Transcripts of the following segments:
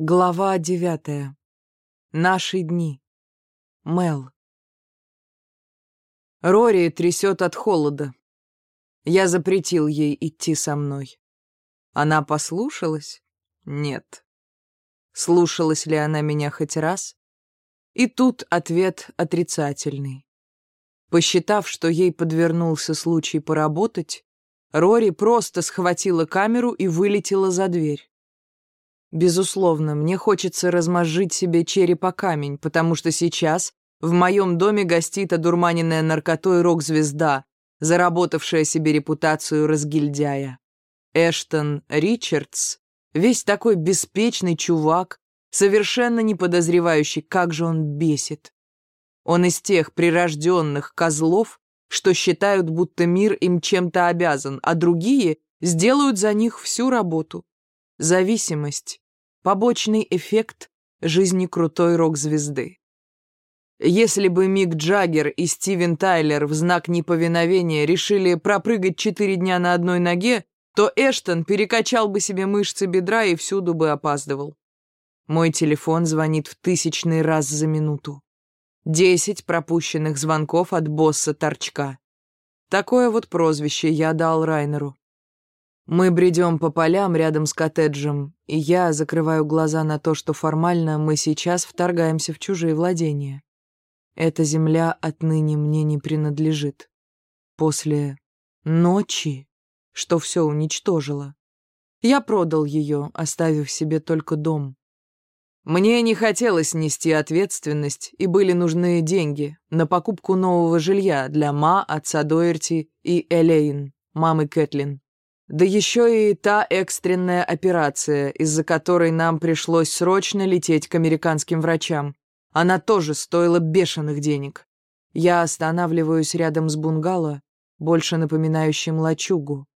Глава девятая. Наши дни. Мел. Рори трясет от холода. Я запретил ей идти со мной. Она послушалась? Нет. Слушалась ли она меня хоть раз? И тут ответ отрицательный. Посчитав, что ей подвернулся случай поработать, Рори просто схватила камеру и вылетела за дверь. Безусловно, мне хочется размозжить себе череп о камень, потому что сейчас в моем доме гостит одурманенная наркотой рок-звезда, заработавшая себе репутацию разгильдяя. Эштон Ричардс, весь такой беспечный чувак, совершенно не подозревающий, как же он бесит. Он из тех прирожденных козлов, что считают, будто мир им чем-то обязан, а другие сделают за них всю работу. Зависимость — побочный эффект жизни крутой рок-звезды. Если бы Мик Джаггер и Стивен Тайлер в знак неповиновения решили пропрыгать четыре дня на одной ноге, то Эштон перекачал бы себе мышцы бедра и всюду бы опаздывал. Мой телефон звонит в тысячный раз за минуту. Десять пропущенных звонков от босса Торчка. Такое вот прозвище я дал Райнеру. Мы бредем по полям рядом с коттеджем, и я закрываю глаза на то, что формально мы сейчас вторгаемся в чужие владения. Эта земля отныне мне не принадлежит. После ночи, что все уничтожило, я продал ее, оставив себе только дом. Мне не хотелось нести ответственность, и были нужны деньги на покупку нового жилья для Ма, отца Доерти и Элейн, мамы Кэтлин. Да еще и та экстренная операция, из-за которой нам пришлось срочно лететь к американским врачам. Она тоже стоила бешеных денег. Я останавливаюсь рядом с бунгало, больше напоминающим лачугу.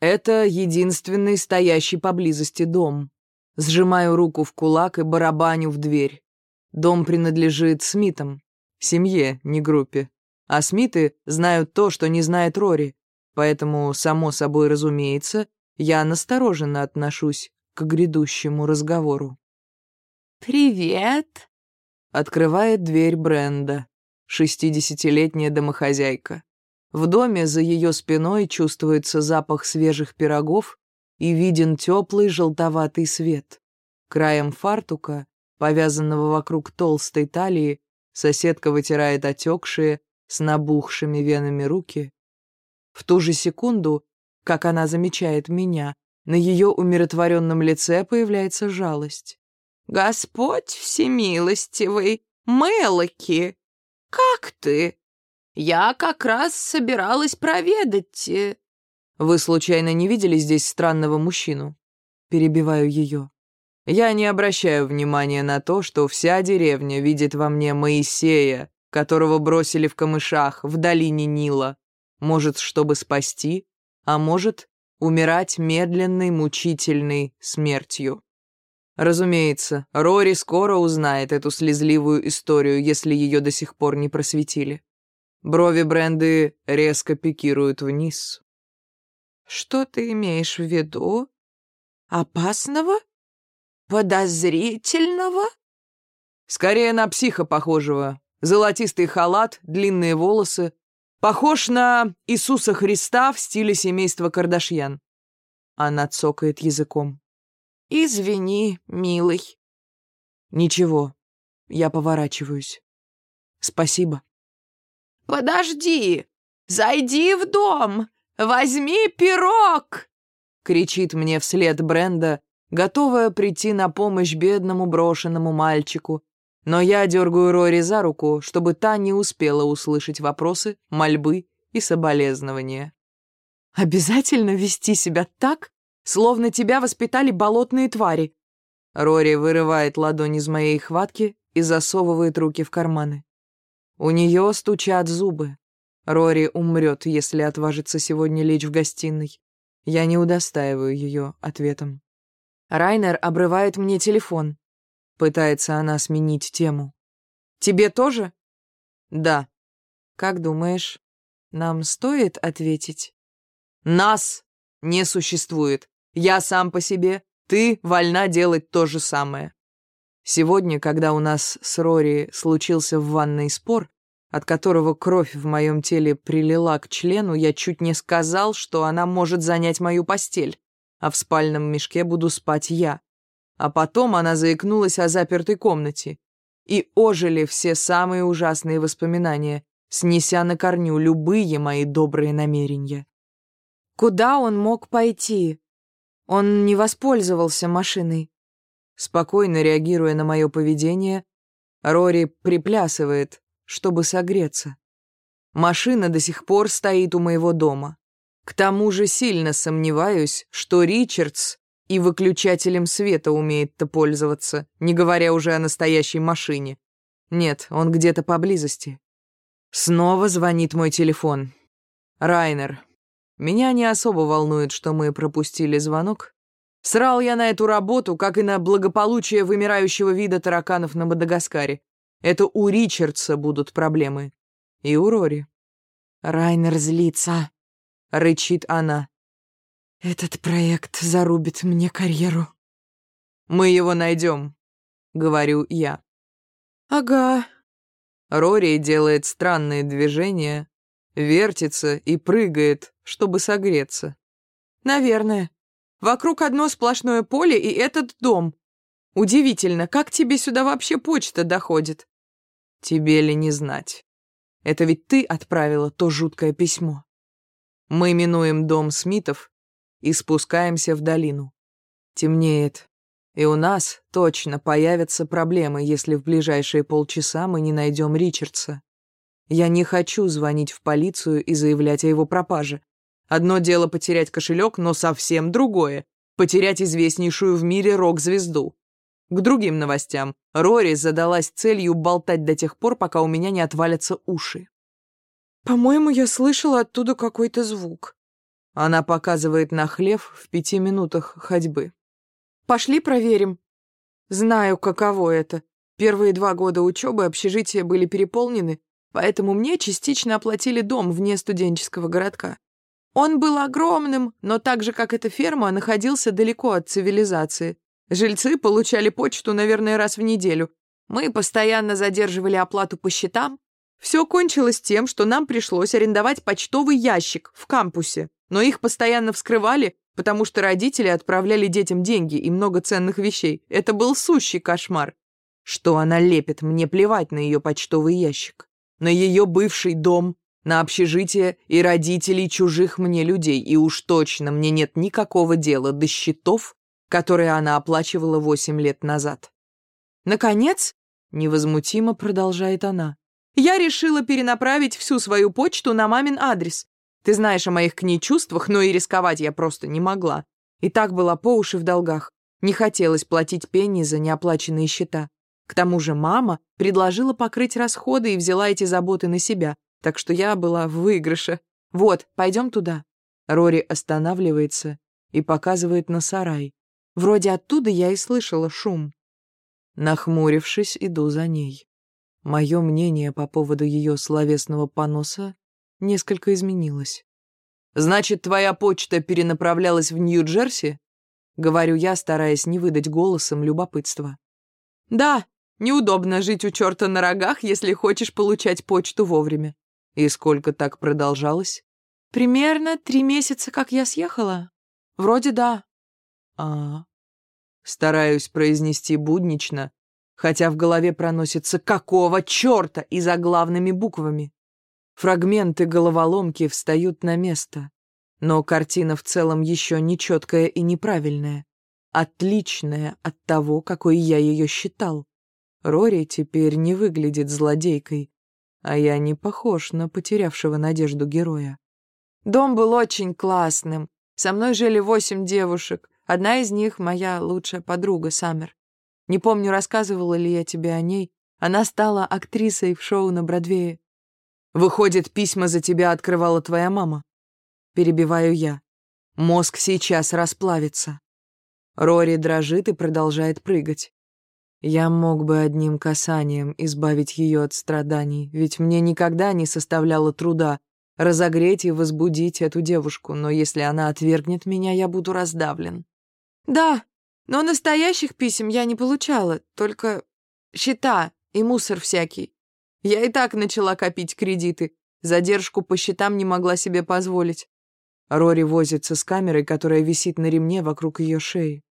Это единственный стоящий поблизости дом. Сжимаю руку в кулак и барабаню в дверь. Дом принадлежит Смитам, семье, не группе. А Смиты знают то, что не знает Рори. Поэтому, само собой разумеется, я настороженно отношусь к грядущему разговору. «Привет!» — открывает дверь Бренда, шестидесятилетняя домохозяйка. В доме за ее спиной чувствуется запах свежих пирогов и виден теплый желтоватый свет. Краем фартука, повязанного вокруг толстой талии, соседка вытирает отекшие, с набухшими венами руки в ту же секунду, как она замечает меня, на ее умиротворенном лице появляется жалость. «Господь всемилостивый, Мелоки, как ты? Я как раз собиралась проведать...» э, «Вы случайно не видели здесь странного мужчину?» Перебиваю ее. «Я не обращаю внимания на то, что вся деревня видит во мне Моисея, которого бросили в камышах в долине Нила. Может, чтобы спасти, а может, умирать медленной, мучительной смертью. Разумеется, Рори скоро узнает эту слезливую историю, если ее до сих пор не просветили. Брови Бренды резко пикируют вниз. «Что ты имеешь в виду? Опасного? Подозрительного?» «Скорее на психа похожего. Золотистый халат, длинные волосы, Похож на Иисуса Христа в стиле семейства Кардашьян. Она цокает языком. «Извини, милый». «Ничего, я поворачиваюсь. Спасибо». «Подожди! Зайди в дом! Возьми пирог!» кричит мне вслед Бренда, готовая прийти на помощь бедному брошенному мальчику, но я дергаю Рори за руку, чтобы та не успела услышать вопросы, мольбы и соболезнования. «Обязательно вести себя так, словно тебя воспитали болотные твари». Рори вырывает ладонь из моей хватки и засовывает руки в карманы. У нее стучат зубы. Рори умрет, если отважится сегодня лечь в гостиной. Я не удостаиваю ее ответом. Райнер обрывает мне телефон. Пытается она сменить тему. «Тебе тоже?» «Да». «Как думаешь, нам стоит ответить?» «Нас не существует. Я сам по себе, ты вольна делать то же самое. Сегодня, когда у нас с Рори случился в ванной спор, от которого кровь в моем теле прилила к члену, я чуть не сказал, что она может занять мою постель, а в спальном мешке буду спать я. А потом она заикнулась о запертой комнате. И ожили все самые ужасные воспоминания, снеся на корню любые мои добрые намерения. Куда он мог пойти? Он не воспользовался машиной. Спокойно реагируя на мое поведение, Рори приплясывает, чтобы согреться. Машина до сих пор стоит у моего дома. К тому же сильно сомневаюсь, что Ричардс и выключателем света умеет-то пользоваться, не говоря уже о настоящей машине. Нет, он где-то поблизости. Снова звонит мой телефон. Райнер. Меня не особо волнует, что мы пропустили звонок. Срал я на эту работу, как и на благополучие вымирающего вида тараканов на Мадагаскаре. Это у Ричардса будут проблемы. И у Рори. «Райнер злится», — рычит она. «Этот проект зарубит мне карьеру». «Мы его найдем», — говорю я. «Ага». Рори делает странные движения, вертится и прыгает, чтобы согреться. «Наверное. Вокруг одно сплошное поле и этот дом. Удивительно, как тебе сюда вообще почта доходит?» «Тебе ли не знать? Это ведь ты отправила то жуткое письмо. Мы минуем дом Смитов и спускаемся в долину. Темнеет, и у нас точно появятся проблемы, если в ближайшие полчаса мы не найдем Ричардса. Я не хочу звонить в полицию и заявлять о его пропаже. Одно дело потерять кошелек, но совсем другое — потерять известнейшую в мире рок-звезду. К другим новостям. Рори задалась целью болтать до тех пор, пока у меня не отвалятся уши. «По-моему, я слышала оттуда какой-то звук». Она показывает на хлев в пяти минутах ходьбы. «Пошли проверим». Знаю, каково это. Первые два года учебы общежития были переполнены, поэтому мне частично оплатили дом вне студенческого городка. Он был огромным, но так же, как эта ферма, находился далеко от цивилизации. Жильцы получали почту, наверное, раз в неделю. Мы постоянно задерживали оплату по счетам. Все кончилось тем, что нам пришлось арендовать почтовый ящик в кампусе, но их постоянно вскрывали, потому что родители отправляли детям деньги и много ценных вещей. Это был сущий кошмар. Что она лепит, мне плевать на ее почтовый ящик. На ее бывший дом, на общежитие и родителей чужих мне людей, и уж точно мне нет никакого дела до счетов, которые она оплачивала восемь лет назад. Наконец, невозмутимо продолжает она, я решила перенаправить всю свою почту на мамин адрес. Ты знаешь о моих к ней чувствах, но и рисковать я просто не могла. И так была по уши в долгах. Не хотелось платить пенни за неоплаченные счета. К тому же мама предложила покрыть расходы и взяла эти заботы на себя, так что я была в выигрыше. Вот, пойдем туда». Рори останавливается и показывает на сарай. Вроде оттуда я и слышала шум. Нахмурившись, иду за ней. Мое мнение по поводу ее словесного поноса несколько изменилось. «Значит, твоя почта перенаправлялась в Нью-Джерси?» — говорю я, стараясь не выдать голосом любопытства. «Да, неудобно жить у черта на рогах, если хочешь получать почту вовремя. И сколько так продолжалось? Примерно три месяца, как я съехала. Вроде да. А, стараюсь произнести буднично, хотя в голове проносится «какого черта» и заглавными буквами. Фрагменты головоломки встают на место, но картина в целом еще нечеткая и неправильная, отличная от того, какой я ее считал. Рори теперь не выглядит злодейкой, а я не похож на потерявшего надежду героя. Дом был очень классным. Со мной жили восемь девушек. Одна из них — моя лучшая подруга, Саммер. Не помню, рассказывала ли я тебе о ней. Она стала актрисой в шоу на Бродвее. Выходит, письма за тебя открывала твоя мама? Перебиваю я. Мозг сейчас расплавится. Рори дрожит и продолжает прыгать. Я мог бы одним касанием избавить ее от страданий, ведь мне никогда не составляло труда разогреть и возбудить эту девушку, но если она отвергнет меня, я буду раздавлен. «Да, Но настоящих писем я не получала, только счета и мусор всякий. Я и так начала копить кредиты. Задержку по счетам не могла себе позволить. Рори возится с камерой, которая висит на ремне вокруг ее шеи.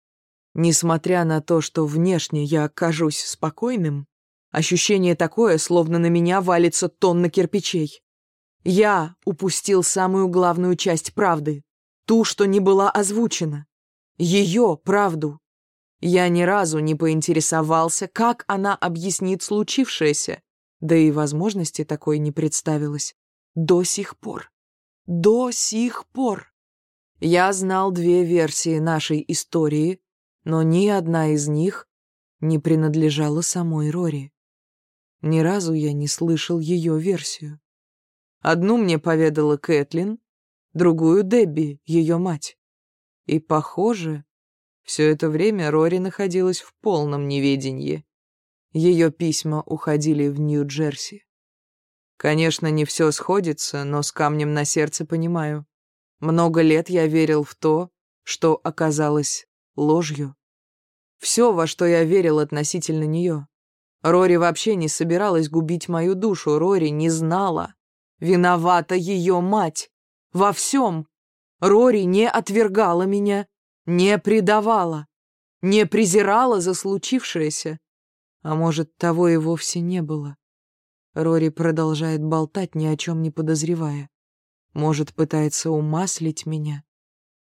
Несмотря на то, что внешне я окажусь спокойным, ощущение такое, словно на меня валится тонна кирпичей. Я упустил самую главную часть правды, ту, что не была озвучена. Ее правду. Я ни разу не поинтересовался, как она объяснит случившееся, да и возможности такой не представилось. До сих пор. До сих пор. Я знал две версии нашей истории, но ни одна из них не принадлежала самой Рори. Ни разу я не слышал ее версию. Одну мне поведала Кэтлин, другую — Дебби, ее мать. И, похоже, все это время Рори находилась в полном неведении. Ее письма уходили в Нью-Джерси. Конечно, не все сходится, но с камнем на сердце понимаю. Много лет я верил в то, что оказалось ложью. Все, во что я верил относительно нее. Рори вообще не собиралась губить мою душу, Рори не знала. Виновата ее мать. Во всем. Рори не отвергала меня, не предавала, не презирала за случившееся. А может, того и вовсе не было. Рори продолжает болтать, ни о чем не подозревая. Может, пытается умаслить меня.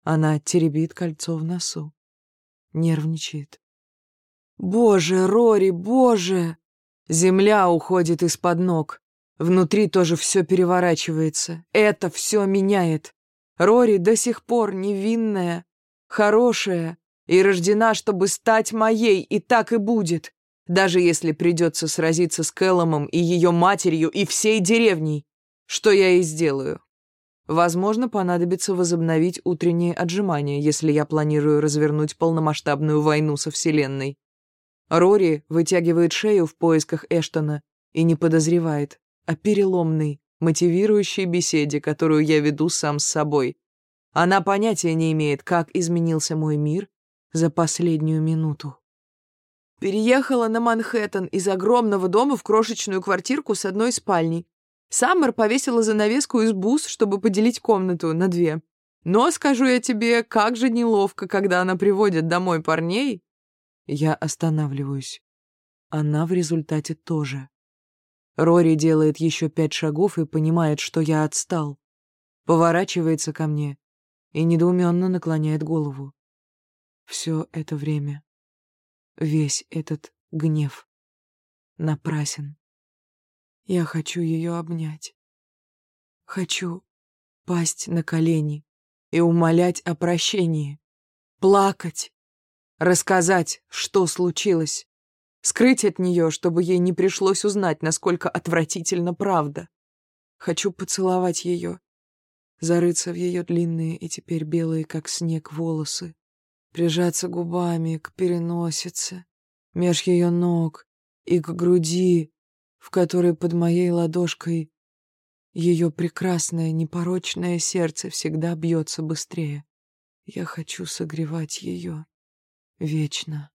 Она теребит кольцо в носу. Нервничает. «Боже, Рори, боже!» Земля уходит из-под ног. Внутри тоже все переворачивается. Это все меняет. Рори до сих пор невинная, хорошая и рождена, чтобы стать моей, и так и будет даже если придется сразиться с Кэлломом и ее матерью и всей деревней, что я и сделаю. Возможно, понадобится возобновить утренние отжимания, если я планирую развернуть полномасштабную войну со Вселенной. Рори вытягивает шею в поисках Эштона и не подозревает о переломной, мотивирующей беседе, которую я веду сам с собой. Она понятия не имеет, как изменился мой мир за последнюю минуту. Переехала на Манхэттен из огромного дома в крошечную квартирку с одной спальней. Саммер повесила занавеску из бус, чтобы поделить комнату на две. Но, скажу я тебе, как же неловко, когда она приводит домой парней. Я останавливаюсь. Она в результате тоже. Рори делает еще пять шагов и понимает, что я отстал. Поворачивается ко мне и недоуменно наклоняет голову. Все это время Весь этот гнев напрасен. Я хочу ее обнять. Хочу пасть на колени и умолять о прощении, плакать, рассказать, что случилось, скрыть от нее, чтобы ей не пришлось узнать, насколько отвратительно правда. Хочу поцеловать ее, зарыться в ее длинные и теперь белые, как снег, волосы, прижаться губами к переносице, меж ее ног и к груди, в которой под моей ладошкой ее прекрасное непорочное сердце всегда бьется быстрее. Я хочу согревать ее вечно.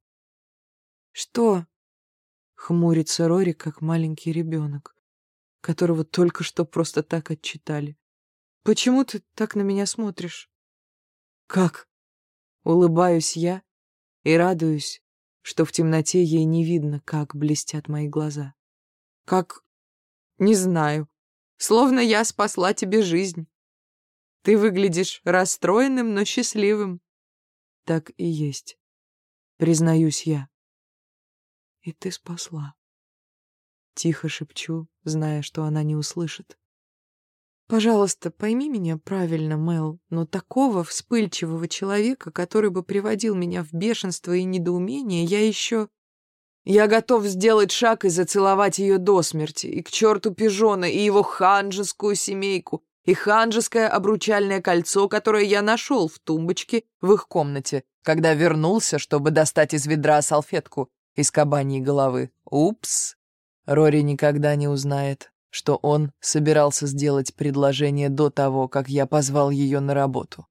Что? Хмурится Рори, как маленький ребенок, которого только что просто так отчитали. Почему ты так на меня смотришь? Как? Улыбаюсь я и радуюсь, что в темноте ей не видно, как блестят мои глаза. Как... не знаю. Словно я спасла тебе жизнь. Ты выглядишь расстроенным, но счастливым. Так и есть. Признаюсь я. И ты спасла. Тихо шепчу, зная, что она не услышит. Пожалуйста, пойми меня правильно, Мэл, но такого вспыльчивого человека, который бы приводил меня в бешенство и недоумение, я еще... Я готов сделать шаг и зацеловать ее до смерти, и к черту пижона, и его ханжескую семейку, и ханжеское обручальное кольцо, которое я нашел в тумбочке в их комнате, когда вернулся, чтобы достать из ведра салфетку из кабаньей головы. Упс! Рори никогда не узнает, что он собирался сделать предложение до того, как я позвал ее на работу.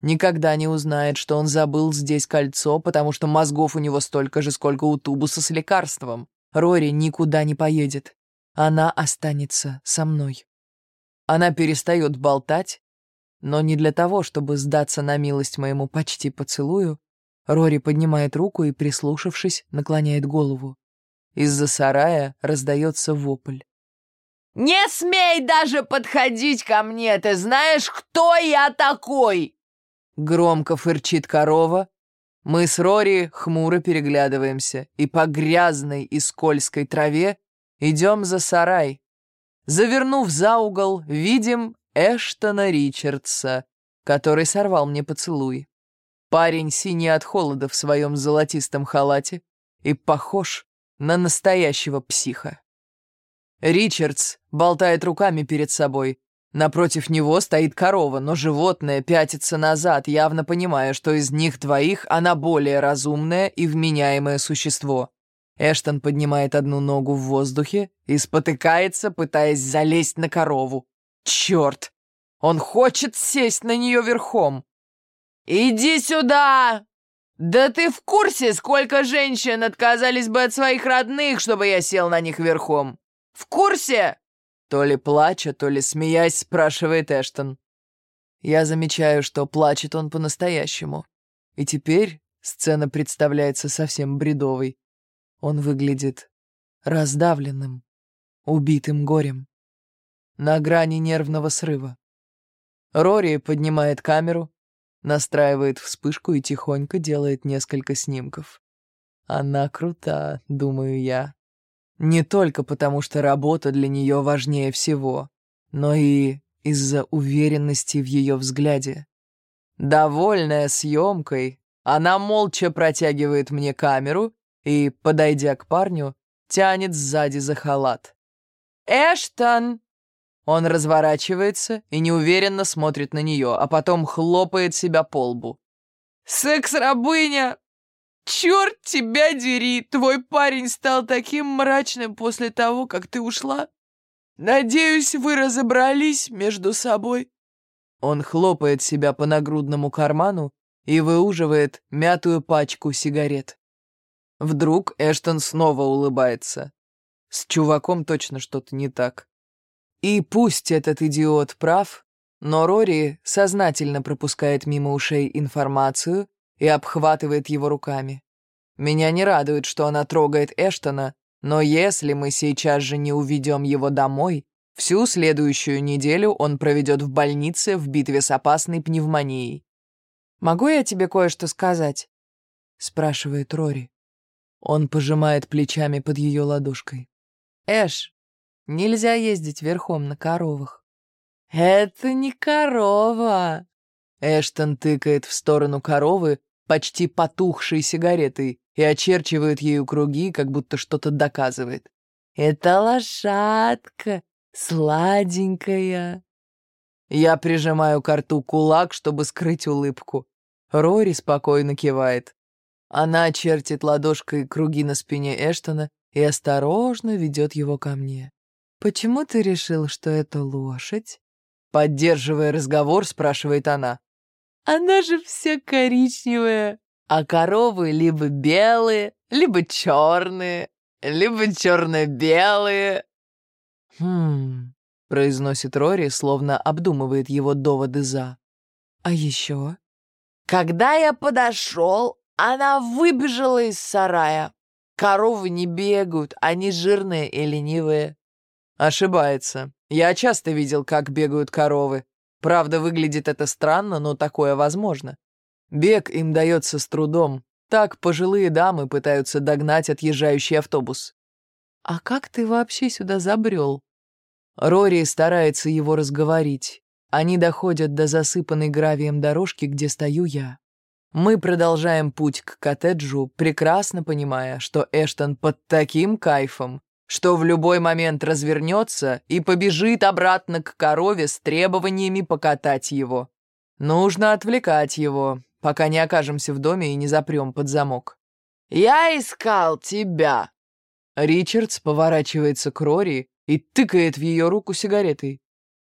Никогда не узнает, что он забыл здесь кольцо, потому что мозгов у него столько же, сколько у тубуса с лекарством. Рори никуда не поедет. Она останется со мной. Она перестает болтать, но не для того, чтобы сдаться на милость моему почти поцелую. Рори поднимает руку и, прислушавшись, наклоняет голову. Из-за сарая раздается вопль. «Не смей даже подходить ко мне! Ты знаешь, кто я такой?» Громко фырчит корова. Мы с Рори хмуро переглядываемся и по грязной и скользкой траве идем за сарай. Завернув за угол, видим Эштона Ричардса, который сорвал мне поцелуй. Парень синий от холода в своем золотистом халате и похож на настоящего психа. Ричардс болтает руками перед собой, Напротив него стоит корова, но животное пятится назад, явно понимая, что из них двоих она более разумное и вменяемое существо. Эштон поднимает одну ногу в воздухе и спотыкается, пытаясь залезть на корову. Черт! Он хочет сесть на нее верхом. «Иди сюда! Да ты в курсе, сколько женщин отказались бы от своих родных, чтобы я сел на них верхом? В курсе?» То ли плача, то ли смеясь, спрашивает Эштон. Я замечаю, что плачет он по-настоящему. И теперь сцена представляется совсем бредовой. Он выглядит раздавленным, убитым горем. На грани нервного срыва. Рори поднимает камеру, настраивает вспышку и тихонько делает несколько снимков. Она крута, думаю я. Не только потому, что работа для нее важнее всего, но и из-за уверенности в ее взгляде. Довольная съемкой, она молча протягивает мне камеру и, подойдя к парню, тянет сзади за халат. «Эштон!» Он разворачивается и неуверенно смотрит на нее, а потом хлопает себя по лбу. «Секс-рабыня! «Черт тебя дери! Твой парень стал таким мрачным после того, как ты ушла. Надеюсь, вы разобрались между собой». Он хлопает себя по нагрудному карману и выуживает мятую пачку сигарет. Вдруг Эштон снова улыбается. С чуваком точно что-то не так. И пусть этот идиот прав, но Рори сознательно пропускает мимо ушей информацию, и обхватывает его руками. Меня не радует, что она трогает Эштона, но если мы сейчас же не уведем его домой, всю следующую неделю он проведет в больнице в битве с опасной пневмонией. «Могу я тебе кое-что сказать?» — спрашивает Рори. Он пожимает плечами под ее ладошкой. «Эш, нельзя ездить верхом на коровах». «Это не корова!» Эштон тыкает в сторону коровы, почти потухшей сигаретой и очерчивает ею круги, как будто что-то доказывает. «Это лошадка, сладенькая». Я прижимаю к рту кулак, чтобы скрыть улыбку. Рори спокойно кивает. Она чертит ладошкой круги на спине Эштона и осторожно ведет его ко мне. «Почему ты решил, что это лошадь?» Поддерживая разговор, спрашивает она. Она же вся коричневая, а коровы либо белые, либо черные, либо черно-белые. «Хм...» — произносит Рори, словно обдумывает его доводы «за». «А еще?» «Когда я подошел, она выбежала из сарая. Коровы не бегают, они жирные и ленивые». Ошибается. Я часто видел, как бегают коровы. Правда, выглядит это странно, но такое возможно. Бег им дается с трудом. Так пожилые дамы пытаются догнать отъезжающий автобус. «А как ты вообще сюда забрел?» Рори старается его разговорить. Они доходят до засыпанной гравием дорожки, где стою я. Мы продолжаем путь к коттеджу, прекрасно понимая, что Эштон под таким кайфом, что в любой момент развернется и побежит обратно к корове с требованиями покатать его. Нужно отвлекать его, пока не окажемся в доме и не запрем под замок. «Я искал тебя!» Ричардс поворачивается к Рори и тыкает в ее руку сигаретой.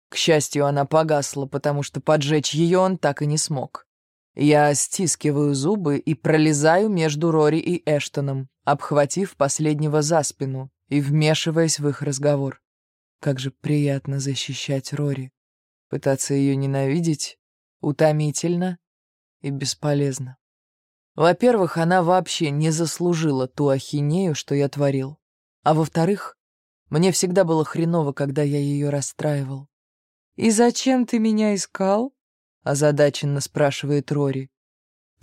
К счастью, она погасла, потому что поджечь ее он так и не смог. Я стискиваю зубы и пролезаю между Рори и Эштоном, обхватив последнего за спину и вмешиваясь в их разговор. Как же приятно защищать Рори. Пытаться ее ненавидеть утомительно и бесполезно. Во-первых, она вообще не заслужила ту ахинею, что я творил. А во-вторых, мне всегда было хреново, когда я ее расстраивал. «И зачем ты меня искал?» — озадаченно спрашивает Рори.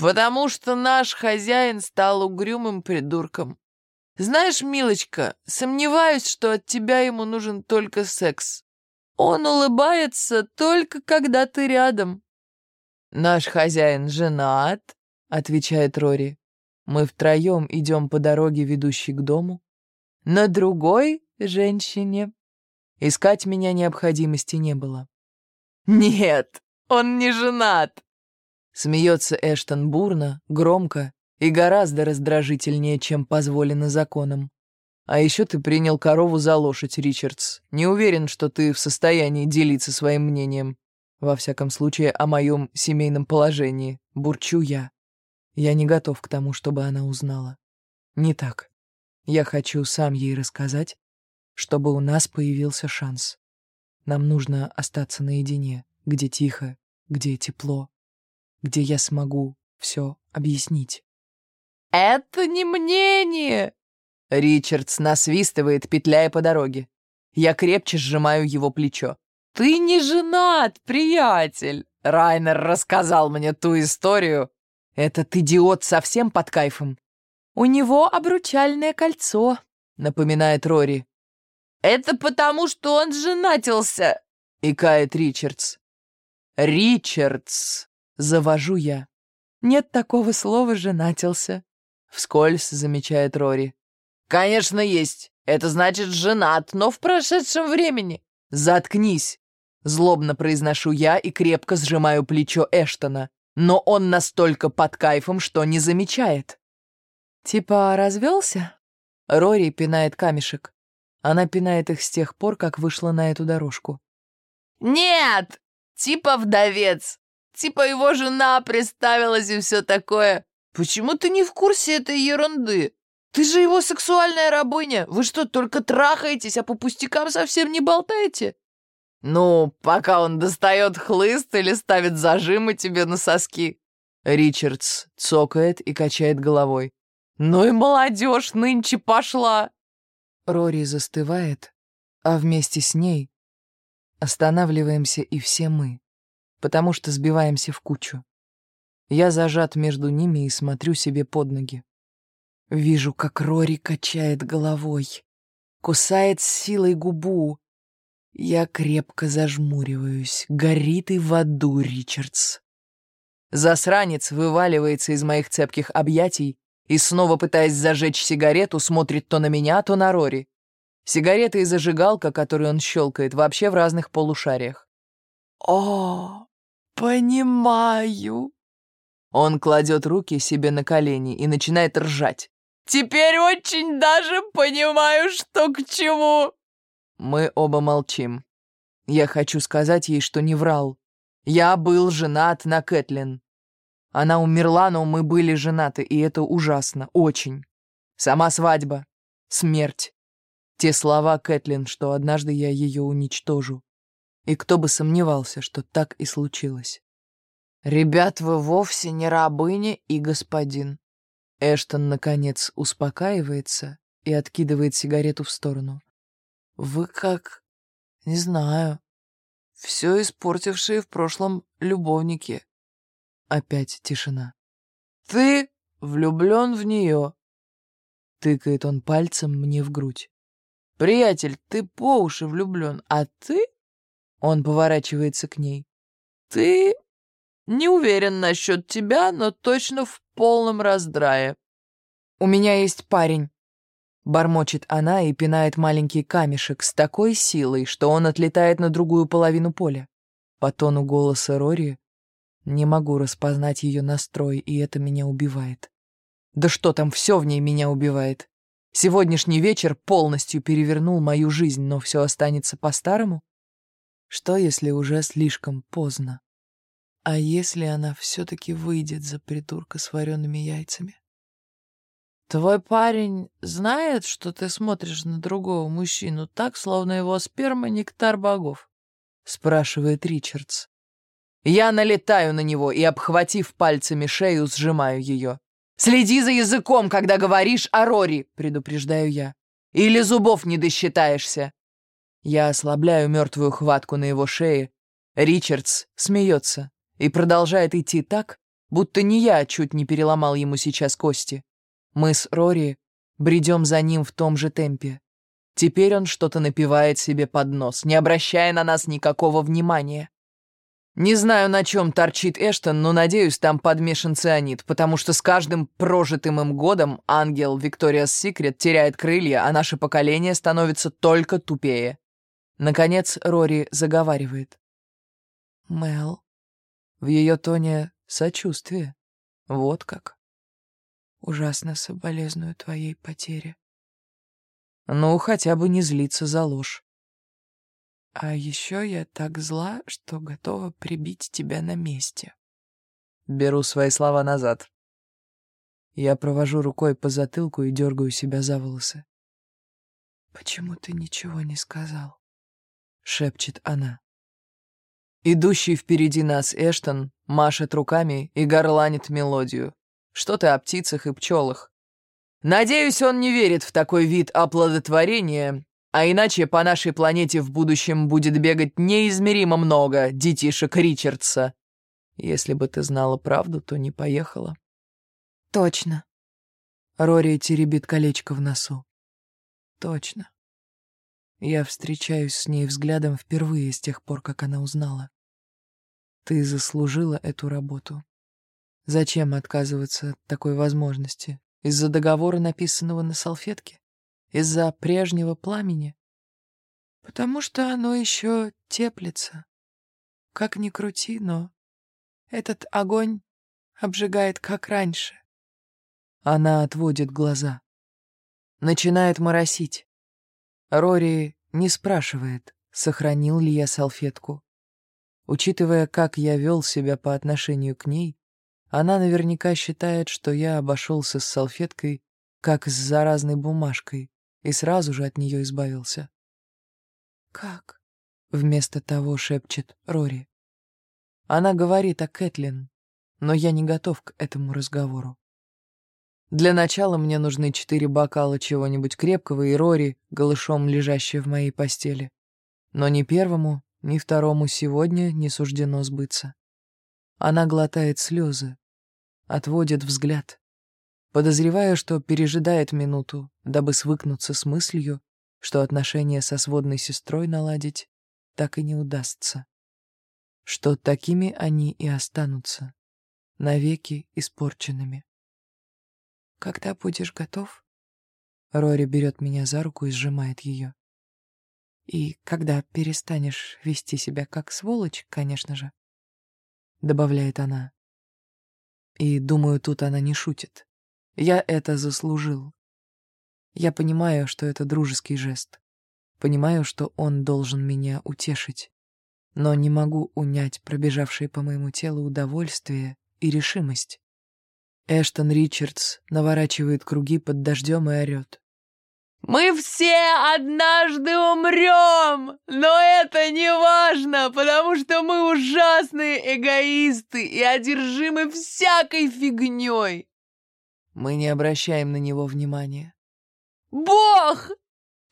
«Потому что наш хозяин стал угрюмым придурком. Знаешь, милочка, сомневаюсь, что от тебя ему нужен только секс. Он улыбается только когда ты рядом». «Наш хозяин женат», — отвечает Рори. «Мы втроем идем по дороге, ведущей к дому. На другой женщине. Искать меня необходимости не было». «Нет, он не женат!» Смеется Эштон бурно, громко и гораздо раздражительнее, чем позволено законом. А еще ты принял корову за лошадь, Ричардс. Не уверен, что ты в состоянии делиться своим мнением. Во всяком случае, о моем семейном положении. Бурчу я. Я не готов к тому, чтобы она узнала. Не так. Я хочу сам ей рассказать, чтобы у нас появился шанс. Нам нужно остаться наедине, где тихо, где тепло, где я смогу все объяснить. «Это не мнение!» Ричардс насвистывает, петляя по дороге. Я крепче сжимаю его плечо. «Ты не женат, приятель!» Райнер рассказал мне ту историю. «Этот идиот совсем под кайфом?» «У него обручальное кольцо», — напоминает Рори. «Это потому, что он женатился!» — икает Ричардс. «Ричардс!» — завожу я. «Нет такого слова «женатился». Вскользь замечает Рори. «Конечно есть. Это значит женат, но в прошедшем времени». «Заткнись!» — злобно произношу я и крепко сжимаю плечо Эштона. Но он настолько под кайфом, что не замечает. «Типа развелся?» Рори пинает камешек. Она пинает их с тех пор, как вышла на эту дорожку. «Нет! Типа вдовец. Типа его жена представилась и все такое. Почему ты не в курсе этой ерунды? Ты же его сексуальная рабыня. Вы что, только трахаетесь, а по пустякам совсем не болтаете?» «Ну, пока он достает хлыст или ставит зажимы тебе на соски». Ричардс цокает и качает головой. «Ну и молодежь нынче пошла!» Рори застывает, а вместе с ней останавливаемся и все мы, потому что сбиваемся в кучу. Я зажат между ними и смотрю себе под ноги. Вижу, как Рори качает головой, кусает с силой губу. Я крепко зажмуриваюсь. Горит и в аду, Ричардс. Засранец вываливается из моих цепких объятий и, снова пытаясь зажечь сигарету, смотрит то на меня, то на Рори. Сигарета и зажигалка, которую он щелкает, вообще в разных полушариях. «О, понимаю!» Он кладет руки себе на колени и начинает ржать. Теперь очень даже понимаю, что к чему. Мы оба молчим. Я хочу сказать ей, что не врал. Я был женат на Кэтлин. Она умерла, но мы были женаты, и это ужасно, очень. Сама свадьба, смерть. Те слова Кэтлин, что однажды я ее уничтожу. И кто бы сомневался, что так и случилось. «Ребят, вы вовсе не рабыня и господин», Эштон, наконец, успокаивается и откидывает сигарету в сторону. «Вы как... не знаю. Все испортившие в прошлом любовники». Опять тишина. «Ты влюблен в нее», — тыкает он пальцем мне в грудь. «Приятель, ты по уши влюблен, а ты...» Он поворачивается к ней. «Ты не уверен насчет тебя, но точно в полном раздрае. «У меня есть парень», — бормочет она и пинает маленький камешек с такой силой, что он отлетает на другую половину поля. По тону голоса Рори не могу распознать ее настрой, и это меня убивает. Да что там, все в ней меня убивает. Сегодняшний вечер полностью перевернул мою жизнь, но все останется по-старому? Что, если уже слишком поздно? А если она все-таки выйдет за придурка с вареными яйцами? Твой парень знает, что ты смотришь на другого мужчину так, словно его сперма — нектар богов? Спрашивает Ричардс. Я налетаю на него и, обхватив пальцами шею, сжимаю ее. «Следи за языком, когда говоришь о Рори», — предупреждаю я. «Или зубов не досчитаешься». Я ослабляю мертвую хватку на его шее. Ричардс смеется и продолжает идти так, будто не я чуть не переломал ему сейчас кости. Мы с Рори бредем за ним в том же темпе. Теперь он что-то напивает себе под нос, не обращая на нас никакого внимания. Не знаю, на чем торчит Эштон, но надеюсь, там подмешан цианид, потому что с каждым прожитым им годом ангел Викториас Секрет теряет крылья, а наше поколение становится только тупее. Наконец Рори заговаривает. Мел. В ее тоне сочувствие. Вот как. Ужасно соболезную твоей потере. Ну, хотя бы не злиться за ложь. А еще я так зла, что готова прибить тебя на месте. Беру свои слова назад. Я провожу рукой по затылку и дергаю себя за волосы. «Почему ты ничего не сказал?» — шепчет она. Идущий впереди нас Эштон машет руками и горланит мелодию. Что-то о птицах и пчелах. Надеюсь, он не верит в такой вид оплодотворения, а иначе по нашей планете в будущем будет бегать неизмеримо много детишек Ричардса. Если бы ты знала правду, то не поехала. Точно. Рори теребит колечко в носу. Точно. Я встречаюсь с ней взглядом впервые с тех пор, как она узнала. Ты заслужила эту работу. Зачем отказываться от такой возможности? Из-за договора, написанного на салфетке? Из-за прежнего пламени? Потому что оно еще теплится. Как ни крути, но этот огонь обжигает, как раньше. Она отводит глаза. Начинает моросить. Рори не спрашивает, сохранил ли я салфетку. Учитывая, как я вел себя по отношению к ней, она наверняка считает, что я обошелся с салфеткой, как с заразной бумажкой, и сразу же от нее избавился. «Как?» — вместо того шепчет Рори. Она говорит о Кэтлин, но я не готов к этому разговору. Для начала мне нужны четыре бокала чего-нибудь крепкого и Рори, голышом лежащая в моей постели. Но ни первому, ни второму сегодня не суждено сбыться. Она глотает слезы, отводит взгляд, подозревая, что пережидает минуту, дабы свыкнуться с мыслью, что отношения со сводной сестрой наладить так и не удастся, что такими они и останутся, навеки испорченными. «Когда будешь готов?» Рори берет меня за руку и сжимает ее. «И когда перестанешь вести себя как сволочь, конечно же», — добавляет она. И, думаю, тут она не шутит. Я это заслужил. Я понимаю, что это дружеский жест. Понимаю, что он должен меня утешить. Но не могу унять пробежавшее по моему телу удовольствие и решимость. Эштон Ричардс наворачивает круги под дождем и орет. Мы все однажды умрем, но это не важно, потому что мы ужасные эгоисты и одержимы всякой фигней. Мы не обращаем на него внимания. Бог,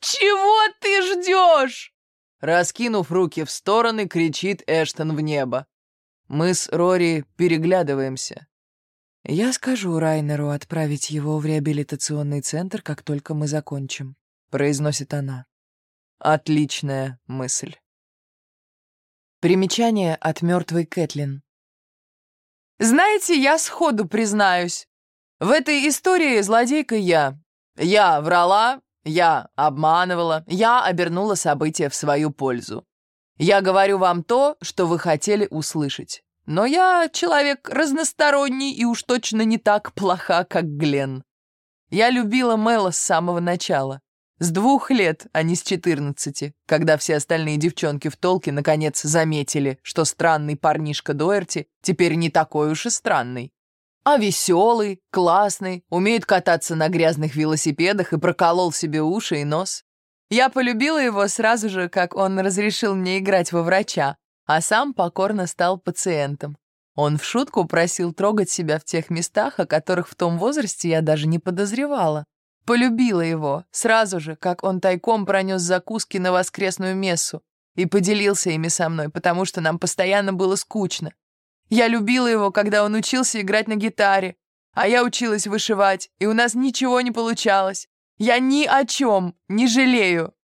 чего ты ждешь? Раскинув руки в стороны, кричит Эштон в небо. Мы с Рори переглядываемся. «Я скажу Райнеру отправить его в реабилитационный центр, как только мы закончим», — произносит она. Отличная мысль. Примечание от мертвой Кэтлин. «Знаете, я сходу признаюсь. В этой истории злодейка я. Я врала, я обманывала, я обернула события в свою пользу. Я говорю вам то, что вы хотели услышать. Но я человек разносторонний и уж точно не так плоха, как Глен. Я любила Мэла с самого начала. С двух лет, а не с четырнадцати, когда все остальные девчонки в толке наконец заметили, что странный парнишка Дуэрти теперь не такой уж и странный. А веселый, классный, умеет кататься на грязных велосипедах и проколол себе уши и нос. Я полюбила его сразу же, как он разрешил мне играть во врача, а сам покорно стал пациентом. Он в шутку просил трогать себя в тех местах, о которых в том возрасте я даже не подозревала. Полюбила его, сразу же, как он тайком пронес закуски на воскресную мессу и поделился ими со мной, потому что нам постоянно было скучно. Я любила его, когда он учился играть на гитаре, а я училась вышивать, и у нас ничего не получалось. Я ни о чем не жалею.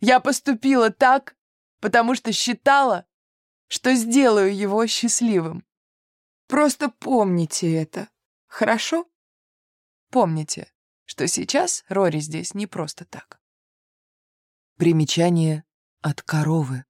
Я поступила так, потому что считала, что сделаю его счастливым. Просто помните это, хорошо? Помните, что сейчас Рори здесь не просто так. Примечание от коровы.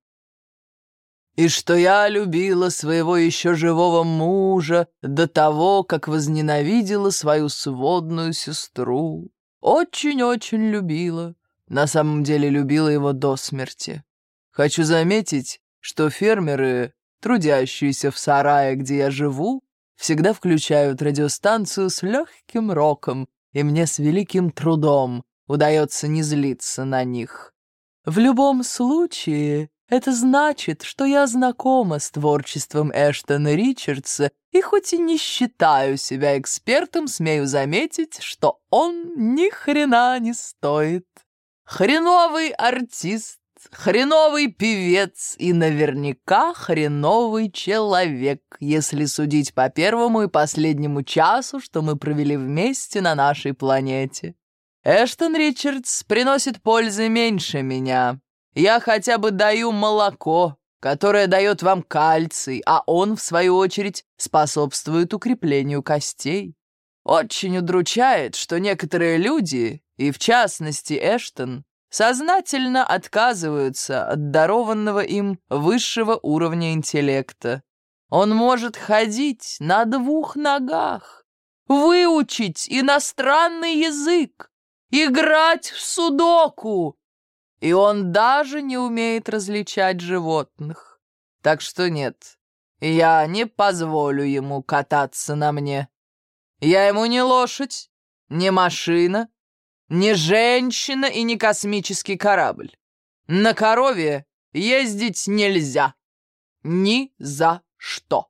И что я любила своего еще живого мужа до того, как возненавидела свою сводную сестру. Очень-очень любила. На самом деле любила его до смерти. Хочу заметить, что фермеры, трудящиеся в сарае, где я живу, всегда включают радиостанцию с легким роком, и мне с великим трудом удается не злиться на них. В любом случае, это значит, что я знакома с творчеством Эштона Ричардса и хоть и не считаю себя экспертом, смею заметить, что он ни хрена не стоит. Хреновый артист, хреновый певец и наверняка хреновый человек, если судить по первому и последнему часу, что мы провели вместе на нашей планете. Эштон Ричардс приносит пользы меньше меня. Я хотя бы даю молоко, которое дает вам кальций, а он, в свою очередь, способствует укреплению костей. Очень удручает, что некоторые люди, и в частности Эштон, сознательно отказываются от дарованного им высшего уровня интеллекта. Он может ходить на двух ногах, выучить иностранный язык, играть в судоку, и он даже не умеет различать животных. Так что нет, я не позволю ему кататься на мне. Я ему не лошадь, не машина, не женщина и не космический корабль. На корове ездить нельзя. Ни за что.